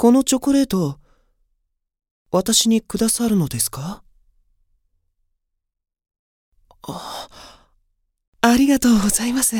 このチョコレート、私にくださるのですか？あ、ありがとうございます。